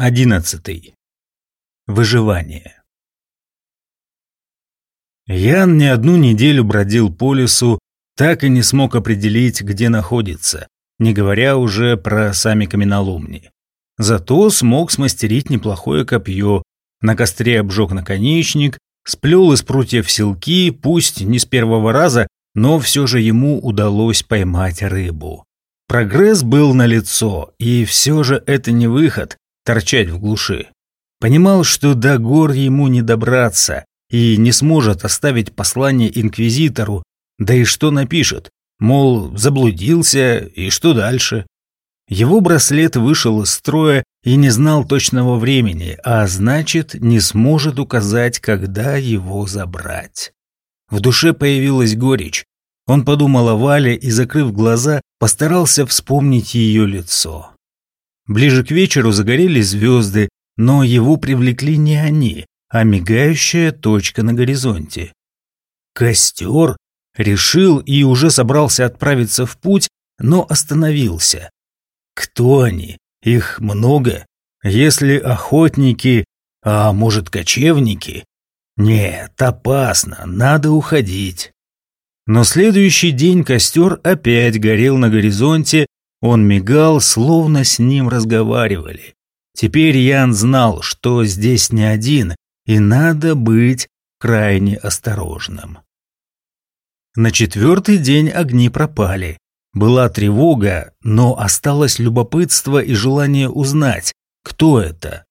Одиннадцатый. Выживание. Ян не одну неделю бродил по лесу, так и не смог определить, где находится, не говоря уже про сами каменоломни. Зато смог смастерить неплохое копье, на костре обжег наконечник, сплел из прутьев селки, пусть не с первого раза, но все же ему удалось поймать рыбу. Прогресс был налицо, и все же это не выход, торчать в глуши. Понимал, что до гор ему не добраться и не сможет оставить послание инквизитору, да и что напишет, мол, заблудился и что дальше. Его браслет вышел из строя и не знал точного времени, а значит, не сможет указать, когда его забрать. В душе появилась горечь. Он подумал о Вале и, закрыв глаза, постарался вспомнить ее лицо. Ближе к вечеру загорелись звезды, но его привлекли не они, а мигающая точка на горизонте. Костер решил и уже собрался отправиться в путь, но остановился. Кто они? Их много? Если охотники, а может кочевники? Нет, опасно, надо уходить. Но следующий день костер опять горел на горизонте, он мигал, словно с ним разговаривали. Теперь Ян знал, что здесь не один, и надо быть крайне осторожным. На четвертый день огни пропали. Была тревога, но осталось любопытство и желание узнать, кто это.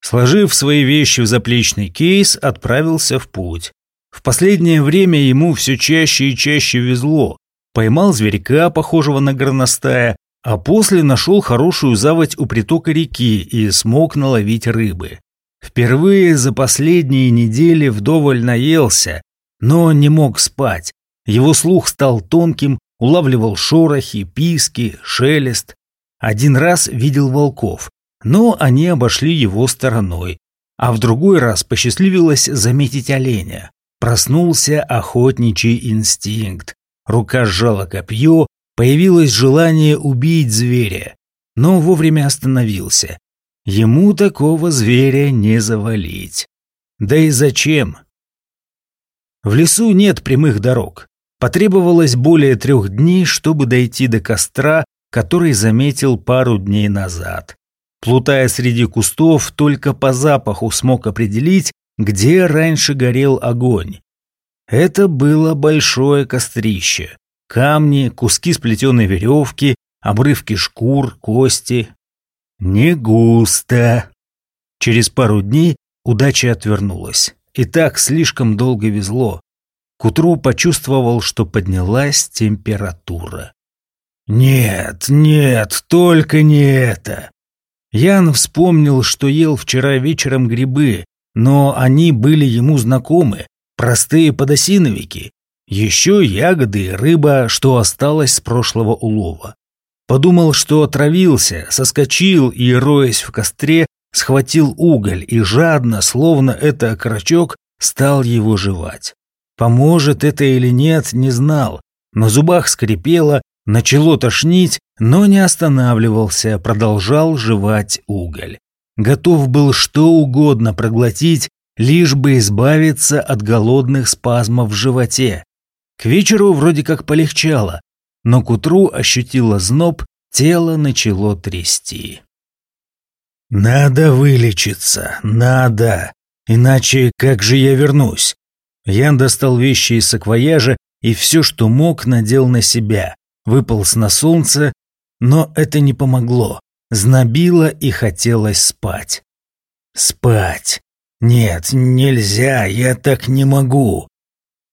Сложив свои вещи в заплечный кейс, отправился в путь. В последнее время ему все чаще и чаще везло. Поймал зверька, похожего на горностая, а после нашел хорошую заводь у притока реки и смог наловить рыбы. Впервые за последние недели вдоволь наелся, но не мог спать. Его слух стал тонким, улавливал шорохи, писки, шелест. Один раз видел волков, но они обошли его стороной, а в другой раз посчастливилось заметить оленя. Проснулся охотничий инстинкт. Рука сжала копье, Появилось желание убить зверя, но вовремя остановился. Ему такого зверя не завалить. Да и зачем? В лесу нет прямых дорог. Потребовалось более трех дней, чтобы дойти до костра, который заметил пару дней назад. Плутая среди кустов, только по запаху смог определить, где раньше горел огонь. Это было большое кострище. Камни, куски сплетенной веревки, обрывки шкур, кости. Не густо. Через пару дней удача отвернулась. И так слишком долго везло. К утру почувствовал, что поднялась температура. Нет, нет, только не это. Ян вспомнил, что ел вчера вечером грибы, но они были ему знакомы, простые подосиновики, еще ягоды и рыба, что осталось с прошлого улова. Подумал, что отравился, соскочил и, роясь в костре, схватил уголь и жадно, словно это окорочок, стал его жевать. Поможет это или нет, не знал. На зубах скрипело, начало тошнить, но не останавливался, продолжал жевать уголь. Готов был что угодно проглотить, лишь бы избавиться от голодных спазмов в животе. К вечеру вроде как полегчало, но к утру ощутила зноб, тело начало трясти. «Надо вылечиться, надо, иначе как же я вернусь?» Ян достал вещи из саквояжа и все, что мог, надел на себя, выполз на солнце, но это не помогло, знобило и хотелось спать. «Спать! Нет, нельзя, я так не могу!»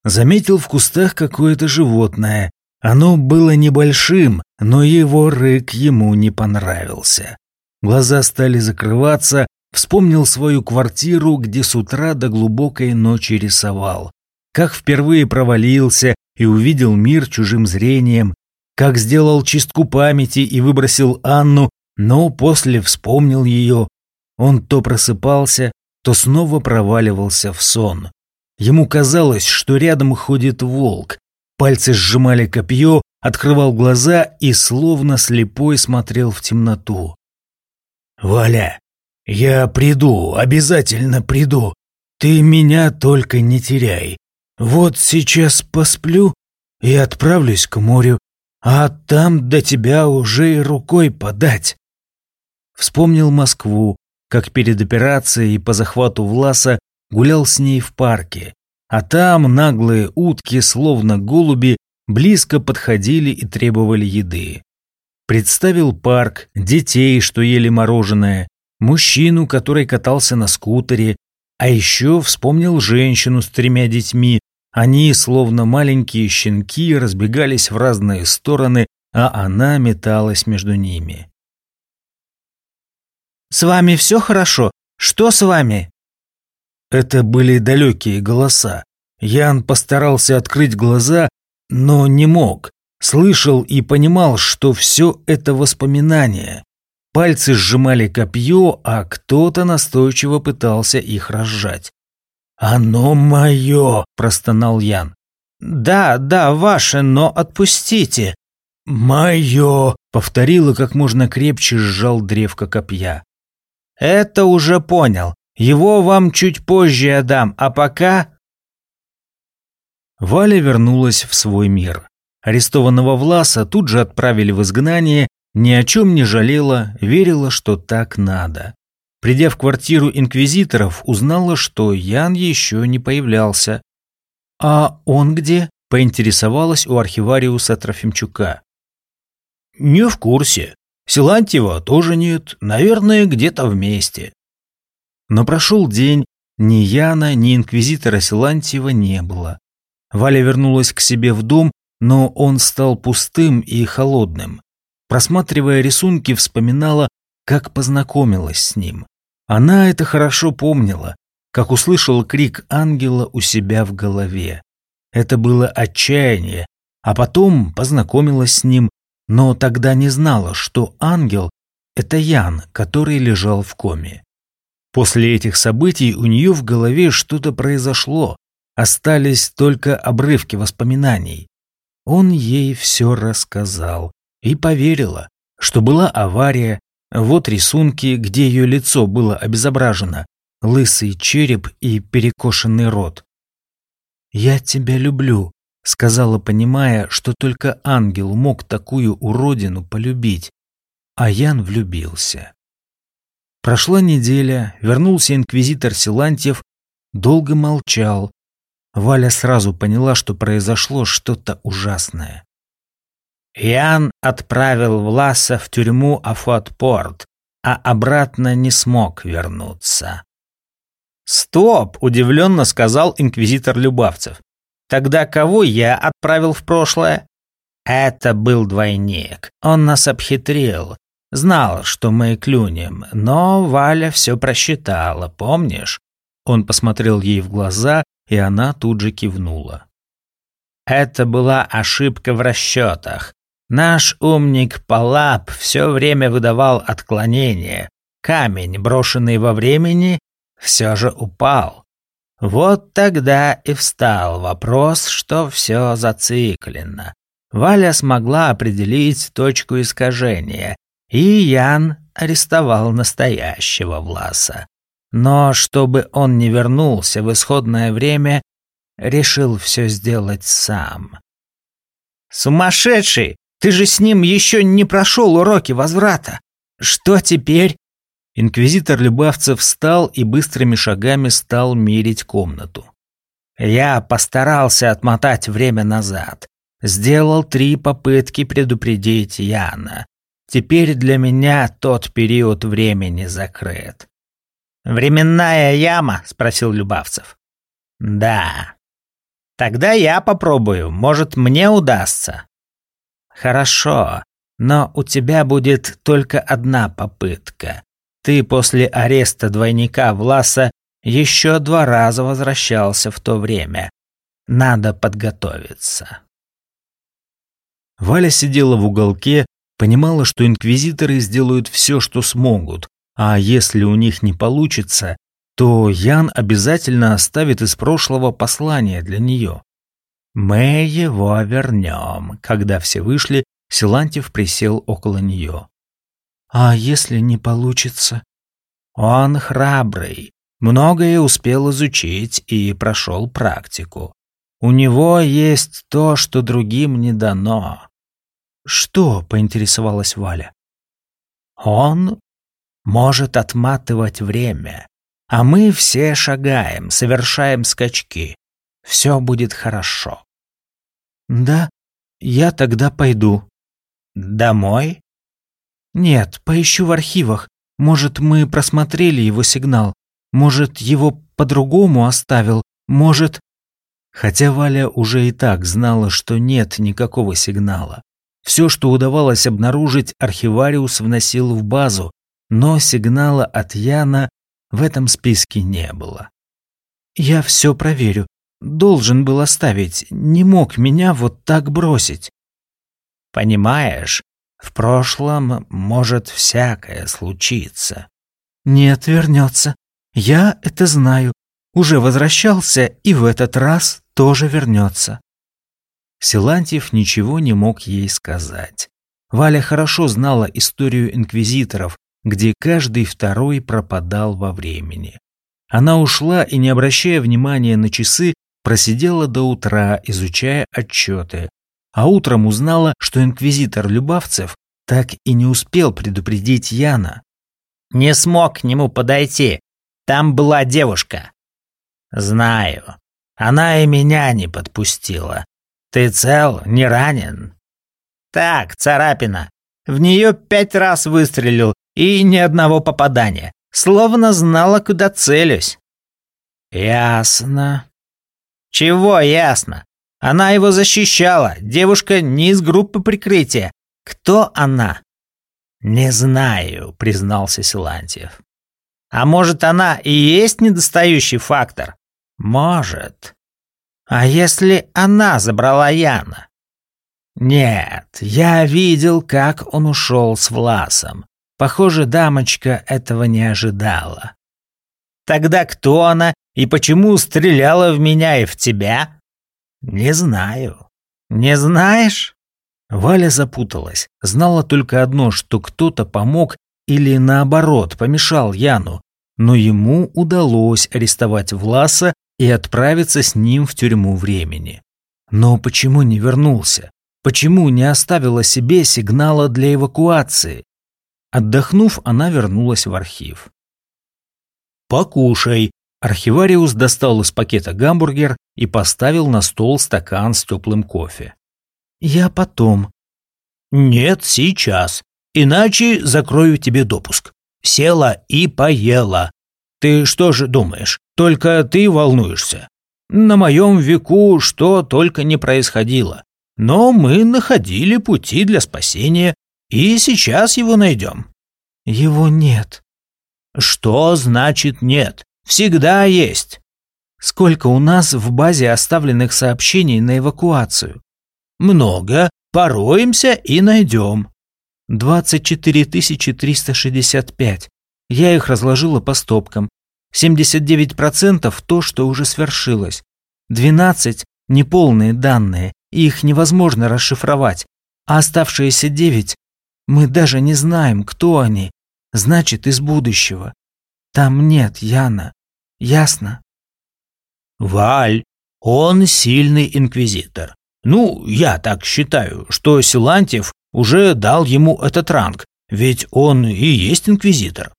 Заметил в кустах какое-то животное. Оно было небольшим, но его рык ему не понравился. Глаза стали закрываться, вспомнил свою квартиру, где с утра до глубокой ночи рисовал. Как впервые провалился и увидел мир чужим зрением, как сделал чистку памяти и выбросил Анну, но после вспомнил ее. Он то просыпался, то снова проваливался в сон. Ему казалось, что рядом ходит волк. Пальцы сжимали копье, открывал глаза и словно слепой смотрел в темноту. «Валя, «Я приду, обязательно приду. Ты меня только не теряй. Вот сейчас посплю и отправлюсь к морю, а там до тебя уже и рукой подать». Вспомнил Москву, как перед операцией по захвату Власа гулял с ней в парке, а там наглые утки, словно голуби, близко подходили и требовали еды. Представил парк, детей, что ели мороженое, мужчину, который катался на скутере, а еще вспомнил женщину с тремя детьми. Они, словно маленькие щенки, разбегались в разные стороны, а она металась между ними. «С вами все хорошо? Что с вами?» Это были далекие голоса. Ян постарался открыть глаза, но не мог. Слышал и понимал, что все это воспоминания. Пальцы сжимали копье, а кто-то настойчиво пытался их разжать. «Оно мое!» – простонал Ян. «Да, да, ваше, но отпустите!» «Мое!» – повторил и как можно крепче сжал древко копья. «Это уже понял. Его вам чуть позже отдам, а пока...» Валя вернулась в свой мир. Арестованного Власа тут же отправили в изгнание, ни о чем не жалела, верила, что так надо. Придя в квартиру инквизиторов, узнала, что Ян еще не появлялся. «А он где?» – поинтересовалась у архивариуса Трофимчука. «Не в курсе. Силантьева тоже нет. Наверное, где-то вместе». Но прошел день, ни Яна, ни инквизитора Силантьева не было. Валя вернулась к себе в дом, но он стал пустым и холодным. Просматривая рисунки, вспоминала, как познакомилась с ним. Она это хорошо помнила, как услышала крик ангела у себя в голове. Это было отчаяние, а потом познакомилась с ним, но тогда не знала, что ангел — это Ян, который лежал в коме. После этих событий у нее в голове что-то произошло, остались только обрывки воспоминаний. Он ей все рассказал и поверила, что была авария, вот рисунки, где ее лицо было обезображено, лысый череп и перекошенный рот. «Я тебя люблю», — сказала, понимая, что только ангел мог такую уродину полюбить, а Ян влюбился. Прошла неделя, вернулся инквизитор Силантьев, долго молчал, Валя сразу поняла, что произошло что-то ужасное. Ян отправил Власа в тюрьму Афуатпорт, а обратно не смог вернуться. «Стоп!» – удивленно сказал инквизитор Любавцев. «Тогда кого я отправил в прошлое?» «Это был двойник. Он нас обхитрил. Знал, что мы клюнем, но Валя все просчитала, помнишь?» Он посмотрел ей в глаза и она тут же кивнула. Это была ошибка в расчетах. Наш умник Палап все время выдавал отклонение. Камень, брошенный во времени, все же упал. Вот тогда и встал вопрос, что все зациклено. Валя смогла определить точку искажения, и Ян арестовал настоящего Власа но чтобы он не вернулся в исходное время, решил все сделать сам. «Сумасшедший! Ты же с ним еще не прошел уроки возврата! Что теперь?» Инквизитор Любавцев встал и быстрыми шагами стал мерить комнату. «Я постарался отмотать время назад. Сделал три попытки предупредить Яна. Теперь для меня тот период времени закрыт. «Временная яма?» — спросил Любавцев. «Да». «Тогда я попробую. Может, мне удастся». «Хорошо, но у тебя будет только одна попытка. Ты после ареста двойника Власа еще два раза возвращался в то время. Надо подготовиться». Валя сидела в уголке, понимала, что инквизиторы сделают все, что смогут, а если у них не получится, то Ян обязательно оставит из прошлого послание для нее. «Мы его вернем». Когда все вышли, Силантьев присел около нее. «А если не получится?» Он храбрый, многое успел изучить и прошел практику. У него есть то, что другим не дано. Что, поинтересовалась Валя. Он может отматывать время, а мы все шагаем, совершаем скачки. Все будет хорошо. Да, я тогда пойду. Домой? Нет, поищу в архивах. Может, мы просмотрели его сигнал. Может, его по-другому оставил. Может... Хотя Валя уже и так знала, что нет никакого сигнала. Все, что удавалось обнаружить, архивариус вносил в базу, но сигнала от Яна в этом списке не было. «Я все проверю. Должен был оставить. Не мог меня вот так бросить». «Понимаешь, в прошлом может всякое случиться». «Нет, вернется. Я это знаю. Уже возвращался и в этот раз тоже вернется». Силантьев ничего не мог ей сказать. Валя хорошо знала историю инквизиторов, где каждый второй пропадал во времени. Она ушла и, не обращая внимания на часы, просидела до утра, изучая отчеты, а утром узнала, что инквизитор Любавцев так и не успел предупредить Яна. «Не смог к нему подойти. Там была девушка». «Знаю. Она и меня не подпустила. Ты цел, не ранен?» «Так, царапина. В нее пять раз выстрелил, и ни одного попадания. Словно знала, куда целюсь. Ясно. Чего ясно? Она его защищала. Девушка не из группы прикрытия. Кто она? Не знаю, признался Силантьев. А может, она и есть недостающий фактор? Может. А если она забрала Яна? Нет, я видел, как он ушел с Власом. Похоже, дамочка этого не ожидала. Тогда кто она и почему стреляла в меня и в тебя? Не знаю. Не знаешь? Валя запуталась. Знала только одно, что кто-то помог или наоборот помешал Яну, но ему удалось арестовать Власа и отправиться с ним в тюрьму времени. Но почему не вернулся? Почему не оставила себе сигнала для эвакуации? Отдохнув, она вернулась в архив. «Покушай!» Архивариус достал из пакета гамбургер и поставил на стол стакан с теплым кофе. «Я потом». «Нет, сейчас. Иначе закрою тебе допуск. Села и поела. Ты что же думаешь, только ты волнуешься? На моем веку что только не происходило. Но мы находили пути для спасения и сейчас его найдем. Его нет. Что значит нет? Всегда есть. Сколько у нас в базе оставленных сообщений на эвакуацию? Много. Пороемся и найдем. 24 365. Я их разложила по стопкам. 79% то, что уже свершилось. 12 – неполные данные, их невозможно расшифровать. А оставшиеся 9 мы даже не знаем, кто они. Значит, из будущего. Там нет Яна. Ясно? Валь, он сильный инквизитор. Ну, я так считаю, что Силантьев уже дал ему этот ранг, ведь он и есть инквизитор.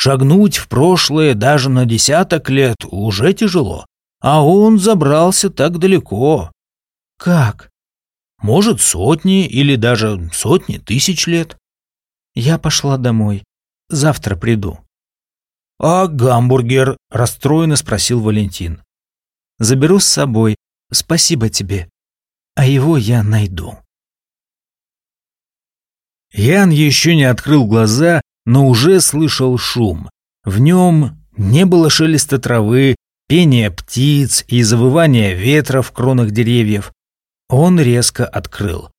Шагнуть в прошлое даже на десяток лет уже тяжело, а он забрался так далеко. Как? Может, сотни или даже сотни тысяч лет. Я пошла домой. Завтра приду. А гамбургер? Расстроенно спросил Валентин. Заберу с собой. Спасибо тебе. А его я найду. Ян еще не открыл глаза, но уже слышал шум. В нем не было шелеста травы, пения птиц и завывания ветра в кронах деревьев. Он резко открыл.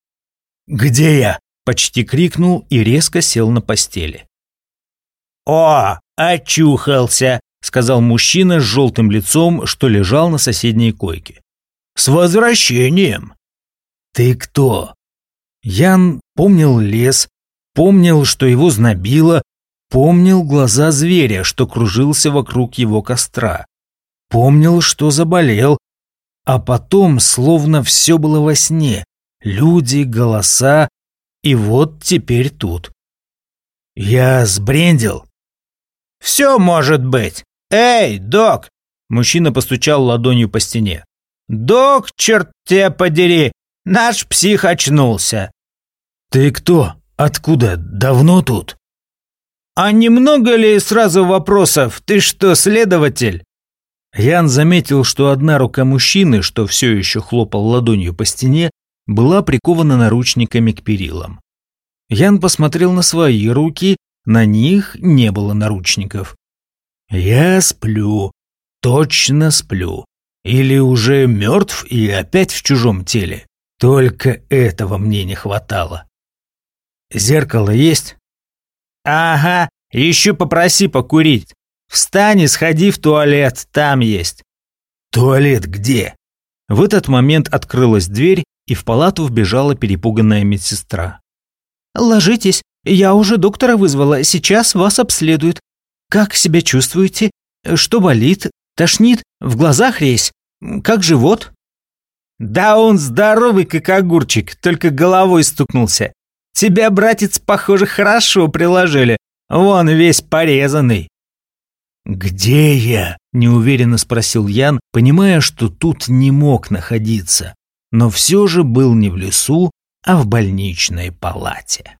«Где я?» – почти крикнул и резко сел на постели. «О, очухался!» – сказал мужчина с желтым лицом, что лежал на соседней койке. «С возвращением!» «Ты кто?» Ян помнил лес, помнил, что его знобило, Помнил глаза зверя, что кружился вокруг его костра. Помнил, что заболел. А потом, словно все было во сне, люди, голоса, и вот теперь тут. Я сбрендил. Все может быть. Эй, док! Мужчина постучал ладонью по стене. Док, черт тебя подери, наш псих очнулся. Ты кто? Откуда? Давно тут? А немного ли сразу вопросов? Ты что, следователь? Ян заметил, что одна рука мужчины, что все еще хлопал ладонью по стене, была прикована наручниками к перилам. Ян посмотрел на свои руки, на них не было наручников. «Я сплю, точно сплю. Или уже мертв и опять в чужом теле. Только этого мне не хватало. Зеркало есть?» «Ага, еще попроси покурить. Встань и сходи в туалет, там есть». «Туалет где?» В этот момент открылась дверь, и в палату вбежала перепуганная медсестра. «Ложитесь, я уже доктора вызвала, сейчас вас обследуют. Как себя чувствуете? Что болит? Тошнит? В глазах резь? Как живот?» «Да он здоровый, как огурчик, только головой стукнулся. Тебя, братец, похоже, хорошо приложили. Вон весь порезанный». «Где я?» – неуверенно спросил Ян, понимая, что тут не мог находиться, но все же был не в лесу, а в больничной палате.